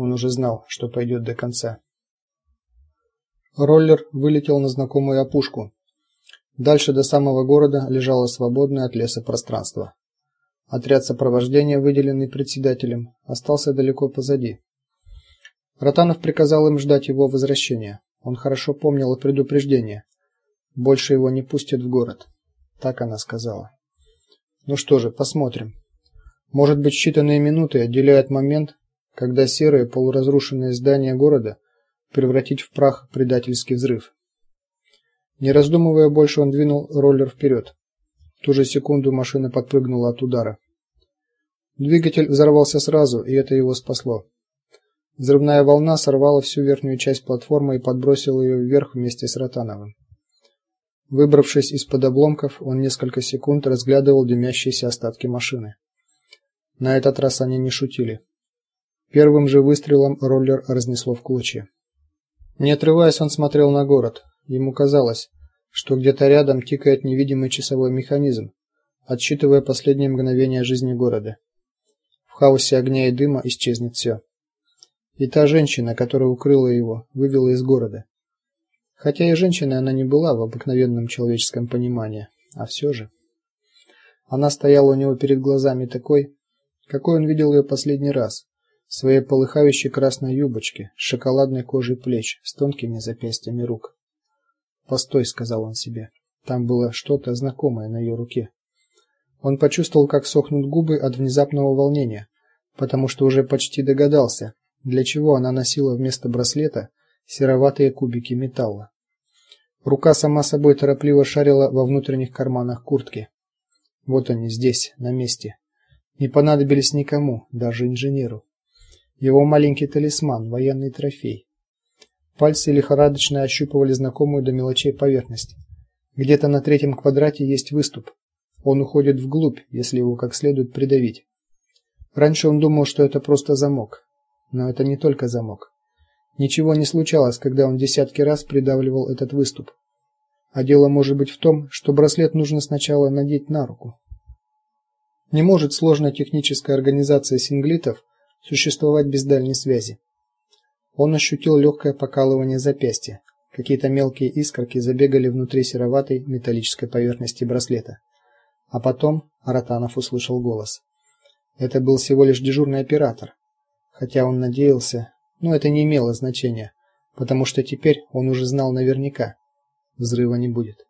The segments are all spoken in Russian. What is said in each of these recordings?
Он уже знал, что пойдет до конца. Роллер вылетел на знакомую опушку. Дальше до самого города лежало свободное от леса пространство. Отряд сопровождения, выделенный председателем, остался далеко позади. Ротанов приказал им ждать его возвращения. Он хорошо помнил предупреждение. Больше его не пустят в город, так она сказала. Ну что же, посмотрим. Может быть, считанные минуты отделяют момент, когда серое полуразрушенное здание города превратить в прах предательский взрыв. Не раздумывая больше, он двинул роллер вперед. В ту же секунду машина подпрыгнула от удара. Двигатель взорвался сразу, и это его спасло. Взрывная волна сорвала всю верхнюю часть платформы и подбросила ее вверх вместе с Ротановым. Выбравшись из-под обломков, он несколько секунд разглядывал дымящиеся остатки машины. На этот раз они не шутили. Первым же выстрелом роллер разнесло в клочья. Не отрываясь, он смотрел на город. Ему казалось, что где-то рядом тикает невидимый часовой механизм, отсчитывая последние мгновения жизни города. В хаосе огня и дыма исчезнет все. И та женщина, которая укрыла его, вывела из города. Хотя и женщиной она не была в обыкновенном человеческом понимании, а все же она стояла у него перед глазами такой, какой он видел ее последний раз, в своей полыхающей красной юбочке, с шоколадной кожей плеч, с тонкими запястьями рук. "Постой", сказал он себе. Там было что-то знакомое на ее руке. Он почувствовал, как сохнут губы от внезапного волнения, потому что уже почти догадался, для чего она носила вместо браслета сероватые кубики металла. Рука сама собой торопливо шарила во внутренних карманах куртки. Вот они здесь, на месте. Не понадобились никому, даже инженеру. Его маленький талисман, военный трофей. Пальцы лихорадочно ощупывали знакомую до мелочей поверхность. Где-то на третьем квадрате есть выступ. Он уходит вглубь, если его как следует придавить. Раньше он думал, что это просто замок, но это не только замок. Ничего не случалось, когда он десятки раз придавливал этот выступ. А дело может быть в том, что браслет нужно сначала надеть на руку. Не может сложная техническая организация синглитов существовать без дальней связи. Он ощутил легкое покалывание запястья. Какие-то мелкие искорки забегали внутри сероватой металлической поверхности браслета. А потом Аратанов услышал голос. Это был всего лишь дежурный оператор, хотя он надеялся, но это не имело значения, потому что теперь он уже знал наверняка: взрыва не будет.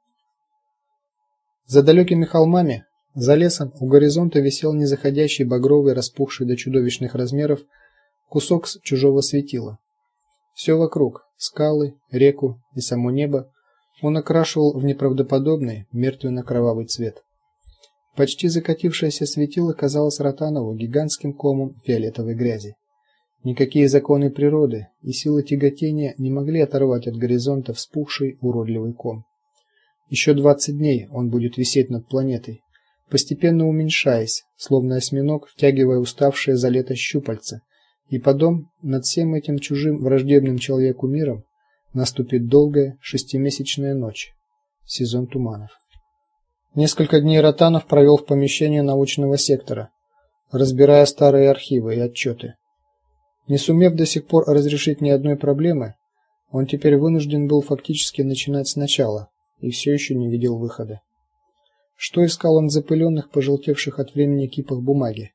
За далекими холмами за лесом у горизонта висел незаходящий багровый, распухший до чудовищных размеров кусок чужого светила. Все вокруг скалы, реку и само небо он окрашивал в неправдоподобный мертвенно-кровавый цвет. Почти закатившееся светило казалось Ротанову гигантским комом фиолетовой грязи. Никакие законы природы и силы тяготения не могли оторвать от горизонта вспухший уродливый ком. Еще двадцать дней он будет висеть над планетой, постепенно уменьшаясь, словно осьминог, втягивая уставшие за лето щупальца. И потом над всем этим чужим враждебным человеку миром наступит долгая шестимесячная ночь. Сезон туманов. Несколько дней Ротанов провел в помещении научного сектора, разбирая старые архивы и отчеты. Не сумев до сих пор разрешить ни одной проблемы, он теперь вынужден был фактически начинать сначала и все еще не видел выхода. Что искал он в запыленных, пожелтевших от времени кипах бумаги?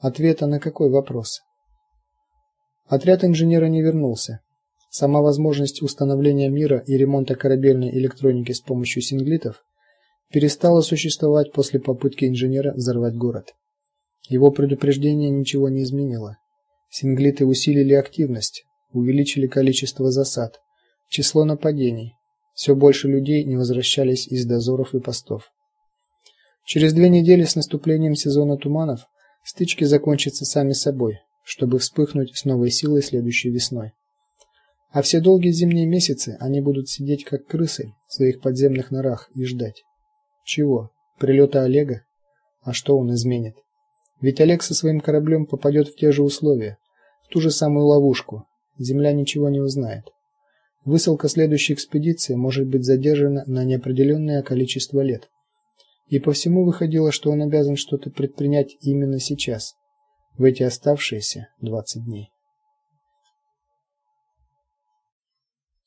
Ответа на какой вопрос? Отряд инженера не вернулся. Сама возможность установления мира и ремонта корабельной электроники с помощью синглитов перестала существовать после попытки инженера взорвать город. Его предупреждение ничего не изменило. Синглиты усилили активность, увеличили количество засад, число нападений. Все больше людей не возвращались из дозоров и постов. Через две недели с наступлением сезона туманов стычки закончатся сами собой, чтобы вспыхнуть с новой силой следующей весной. А все долгие зимние месяцы они будут сидеть как крысы в своих подземных норах и ждать. Чего? Прилета Олега? А что он изменит? Ведь Олег со своим кораблем попадет в те же условия, в ту же самую ловушку. Земля ничего не узнает. Высылка следующей экспедиции может быть задержана на неопределенное количество лет. И по всему выходило, что он обязан что-то предпринять именно сейчас, в эти оставшиеся 20 дней.